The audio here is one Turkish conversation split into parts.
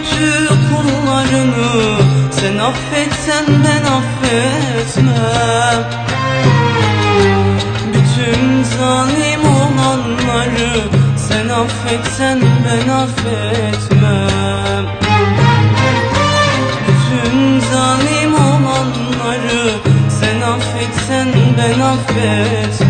kötü kullarını Sen affetsen ben affetmem. Bütün zalim olanları Sen affetsen ben affetmem. Bütün zalim olanları Sen affetsen ben affetmem.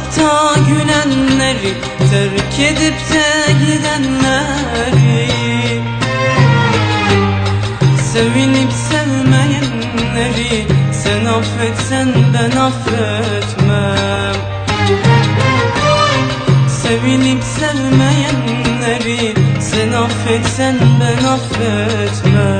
Ağlatıp da gülenleri Terk edip de gidenleri. Sevinip sevmeyenleri Sen affetsen ben affetmem. Sevinip sevmeyenleri Sen affetsen ben affetmem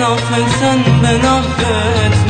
ben affetsen ben affetmem